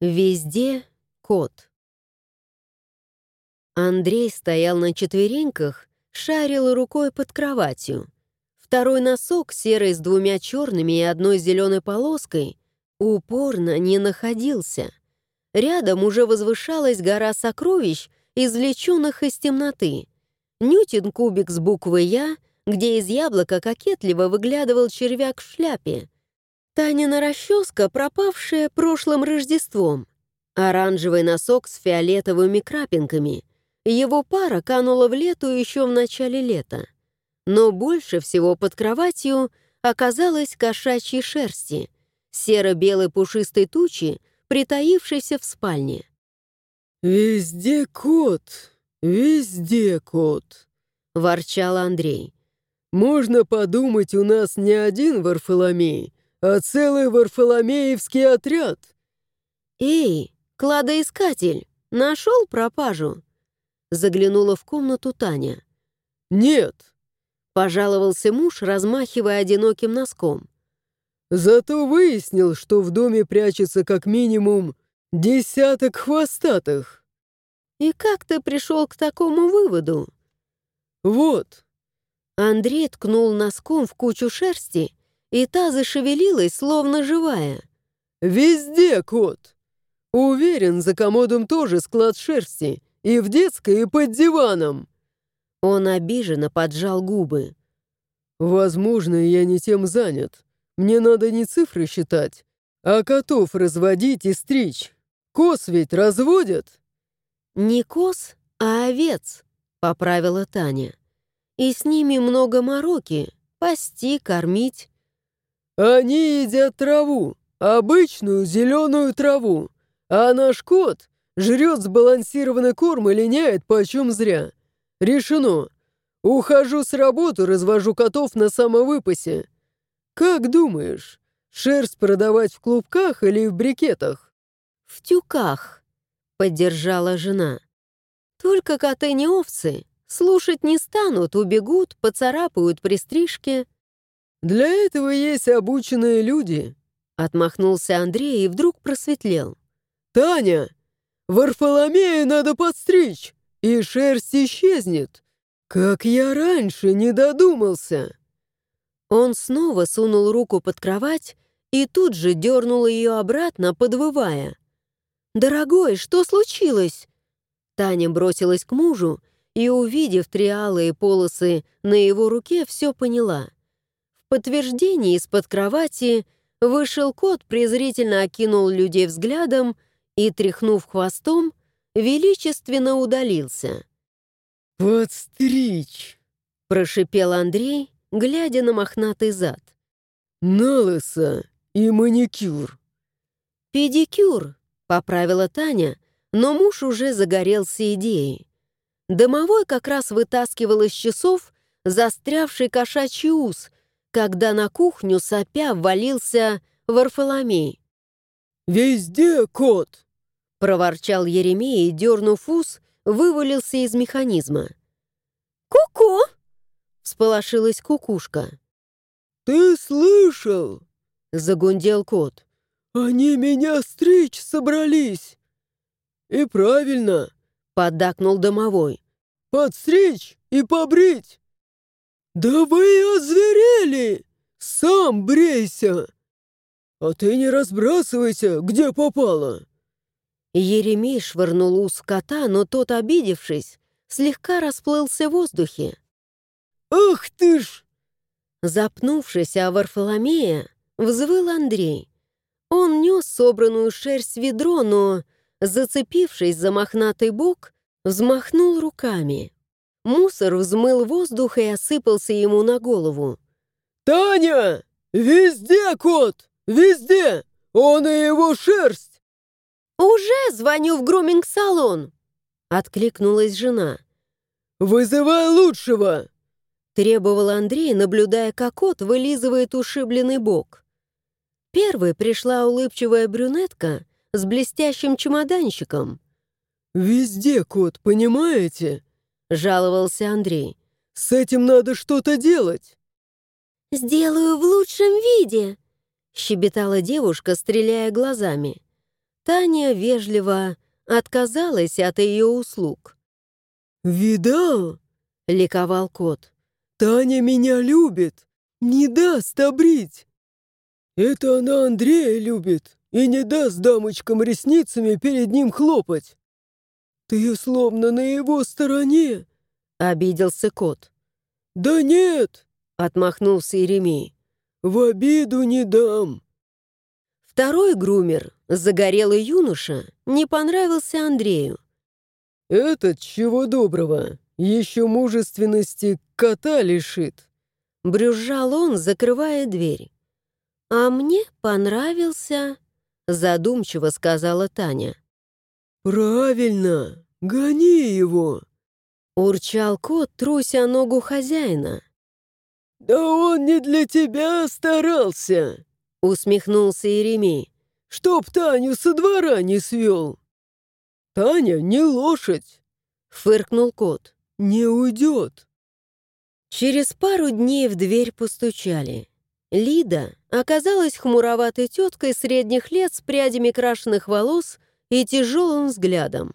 Везде кот. Андрей стоял на четвереньках, шарил рукой под кроватью. Второй носок, серый с двумя черными и одной зеленой полоской, упорно не находился. Рядом уже возвышалась гора сокровищ, извлеченных из темноты. Нютин кубик с буквой «Я», где из яблока кокетливо выглядывал червяк в шляпе. Танина расческа, пропавшая прошлым Рождеством. Оранжевый носок с фиолетовыми крапинками. Его пара канула в лету еще в начале лета. Но больше всего под кроватью оказалось кошачьей шерсти, серо-белой пушистой тучи, притаившейся в спальне. «Везде кот, везде кот», — ворчал Андрей. «Можно подумать, у нас не один Варфоломей, а целый Варфоломеевский отряд». «Эй, кладоискатель, нашел пропажу?» Заглянула в комнату Таня. «Нет», — пожаловался муж, размахивая одиноким носком. «Зато выяснил, что в доме прячется как минимум десяток хвостатых». «И как ты пришел к такому выводу?» «Вот». Андрей ткнул носком в кучу шерсти, и та зашевелилась, словно живая. «Везде кот. Уверен, за комодом тоже склад шерсти, и в детской, и под диваном». Он обиженно поджал губы. «Возможно, я не тем занят. Мне надо не цифры считать, а котов разводить и стричь. Кос ведь разводят?» «Не кос, а овец», — поправила Таня. «И с ними много мороки. Пасти, кормить». «Они едят траву, обычную зеленую траву, а наш кот жрет сбалансированный корм и линяет почем зря. Решено. Ухожу с работы, развожу котов на самовыпасе. Как думаешь, шерсть продавать в клубках или в брикетах?» «В тюках», — поддержала жена. «Только коты не овцы. Слушать не станут, убегут, поцарапают при стрижке». «Для этого есть обученные люди», — отмахнулся Андрей и вдруг просветлел. «Таня, Варфоломея надо подстричь, и шерсть исчезнет. Как я раньше не додумался!» Он снова сунул руку под кровать и тут же дернул ее обратно, подвывая. «Дорогой, что случилось?» Таня бросилась к мужу и, увидев три алые полосы на его руке, все поняла. В подтверждении из-под кровати вышел кот, презрительно окинул людей взглядом и, тряхнув хвостом, величественно удалился. «Подстричь!» — прошипел Андрей, глядя на мохнатый зад. «Налысо и маникюр». «Педикюр», — поправила Таня, но муж уже загорелся идеей. Домовой как раз вытаскивал из часов застрявший кошачий ус, когда на кухню сопя ввалился Варфоломей. «Везде кот!» — проворчал Еремей и, дернув ус, вывалился из механизма. «Ку-ку!» — всполошилась кукушка. «Ты слышал?» — загундел кот. «Они меня стричь собрались!» «И правильно!» — поддакнул домовой. «Подстричь и побрить!» «Да вы озверели! Сам брейся!» «А ты не разбрасывайся, где попало!» Еремей швырнул ус кота, но тот, обидевшись, слегка расплылся в воздухе. «Ах ты ж!» Запнувшись о Варфоломея, взвыл Андрей. Он нес собранную шерсть ведро, но, зацепившись за мохнатый бок, взмахнул руками. Мусор взмыл воздух и осыпался ему на голову. «Таня! Везде кот! Везде! Он и его шерсть!» «Уже звоню в груминг-салон!» — откликнулась жена. «Вызывай лучшего!» — требовал Андрей, наблюдая, как кот вылизывает ушибленный бок. Первой пришла улыбчивая брюнетка с блестящим чемоданчиком. «Везде кот, понимаете?» — жаловался Андрей. «С этим надо что-то делать!» «Сделаю в лучшем виде!» — щебетала девушка, стреляя глазами. Таня вежливо отказалась от ее услуг. «Видал?» — ликовал кот. «Таня меня любит, не даст обрить. Это она Андрея любит и не даст дамочкам ресницами перед ним хлопать. Ты словно на его стороне», — обиделся кот. «Да нет!» — отмахнулся Еремей. «В обиду не дам!» Второй грумер, загорелый юноша, не понравился Андрею. «Этот чего доброго, еще мужественности кота лишит!» Брюзжал он, закрывая дверь. «А мне понравился...» Задумчиво сказала Таня. «Правильно! Гони его!» Урчал кот, труся ногу хозяина. «Да он не для тебя старался!» Усмехнулся Еремей. «Чтоб Таню со двора не свел!» «Таня не лошадь!» Фыркнул кот. «Не уйдет!» Через пару дней в дверь постучали. Лида оказалась хмуроватой теткой средних лет с прядями крашеных волос и тяжелым взглядом.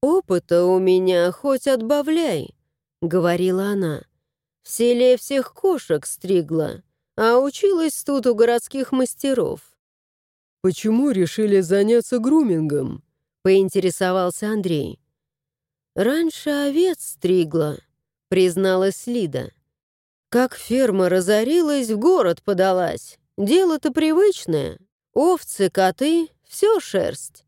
«Опыта у меня хоть отбавляй», — говорила она. «В селе всех кошек стригла, а училась тут у городских мастеров». «Почему решили заняться грумингом?» — поинтересовался Андрей. «Раньше овец стригла», — призналась Лида. «Как ферма разорилась, в город подалась. Дело-то привычное. Овцы, коты — все шерсть.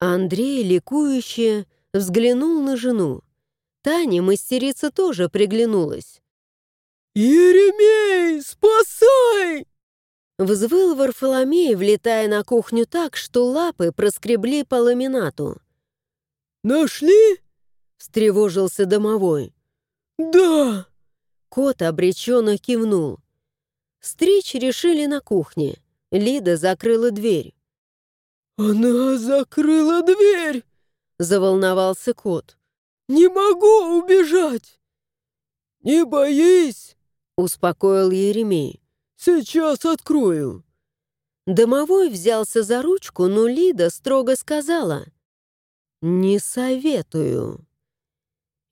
Андрей, ликующе, взглянул на жену. Таня, мастерица, тоже приглянулась. «Еремей, спасай!» Взвыл Варфоломей, влетая на кухню так, что лапы проскребли по ламинату. «Нашли?» — встревожился домовой. «Да!» Кот обреченно кивнул. Стричь решили на кухне. Лида закрыла дверь. «Она закрыла дверь!» — заволновался кот. «Не могу убежать!» «Не боись!» — успокоил Еремей. «Сейчас открою!» Домовой взялся за ручку, но Лида строго сказала. «Не советую».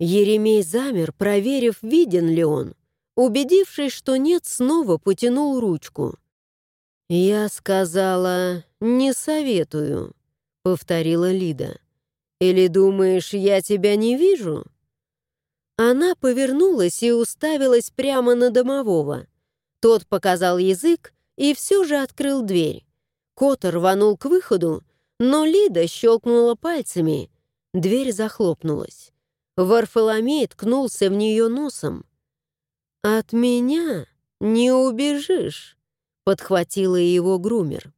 Еремей замер, проверив, виден ли он. Убедившись, что нет, снова потянул ручку. «Я сказала, не советую», — повторила Лида. «Или думаешь, я тебя не вижу?» Она повернулась и уставилась прямо на домового. Тот показал язык и все же открыл дверь. Кот рванул к выходу, но Лида щелкнула пальцами. Дверь захлопнулась. Варфоломей ткнулся в нее носом. «От меня не убежишь» подхватила его грумер.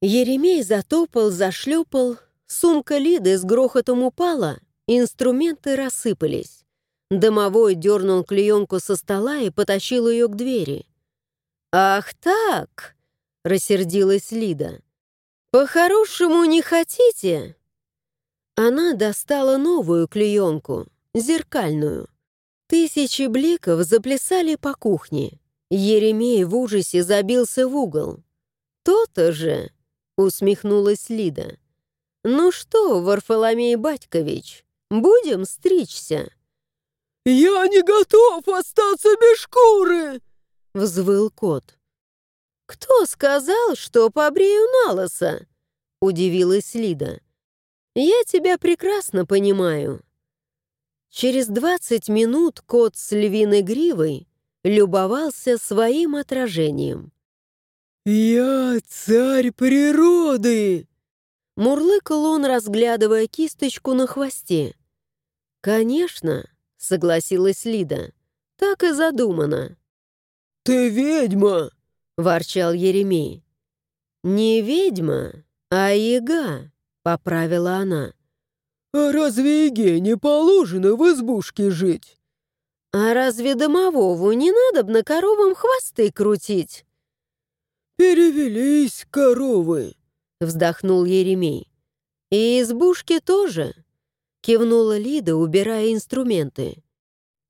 Еремей затопал, зашлепал, сумка Лиды с грохотом упала, инструменты рассыпались. Домовой дернул клеенку со стола и потащил ее к двери. «Ах так!» — рассердилась Лида. «По-хорошему не хотите?» Она достала новую клеенку, зеркальную. Тысячи бликов заплясали по кухне. Еремей в ужасе забился в угол. «То-то же!» — усмехнулась Лида. «Ну что, Варфоломей Батькович, будем стричься?» «Я не готов остаться без шкуры!» — взвыл кот. «Кто сказал, что побрею на лысо?» — удивилась Лида. «Я тебя прекрасно понимаю». Через двадцать минут кот с львиной гривой любовался своим отражением. «Я царь природы!» Мурлыкал он, разглядывая кисточку на хвосте. «Конечно», — согласилась Лида, — «так и задумано». «Ты ведьма!» — ворчал Еремей. «Не ведьма, а яга», — поправила она. «А разве яге не положено в избушке жить?» «А разве домовому не надо на коровам хвосты крутить?» «Перевелись коровы», — вздохнул Еремей. «И избушки тоже», — кивнула Лида, убирая инструменты.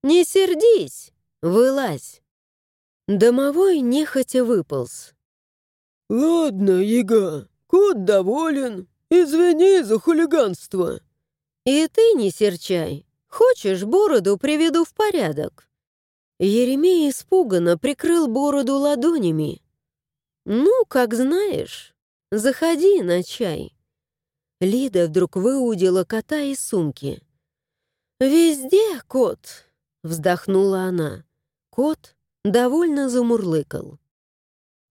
«Не сердись, вылазь». Домовой нехотя выполз. «Ладно, яга, Кот доволен. Извини за хулиганство». «И ты не серчай. Хочешь, бороду приведу в порядок?» Еремей испуганно прикрыл бороду ладонями. «Ну, как знаешь, заходи на чай». Лида вдруг выудила кота из сумки. «Везде кот!» — вздохнула она. Кот довольно замурлыкал.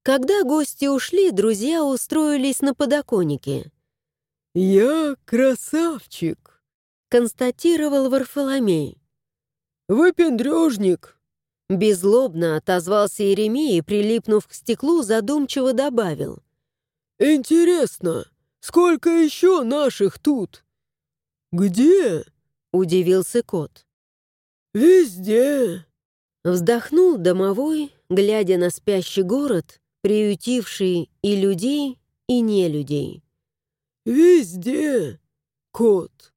Когда гости ушли, друзья устроились на подоконнике. «Я красавчик», — констатировал Варфоломей. «Выпендрежник». Беззлобно отозвался Еремей и, прилипнув к стеклу, задумчиво добавил. «Интересно, сколько еще наших тут?» «Где?» — удивился кот. «Везде!» Вздохнул домовой, глядя на спящий город, приютивший и людей, и нелюдей. «Везде, кот!»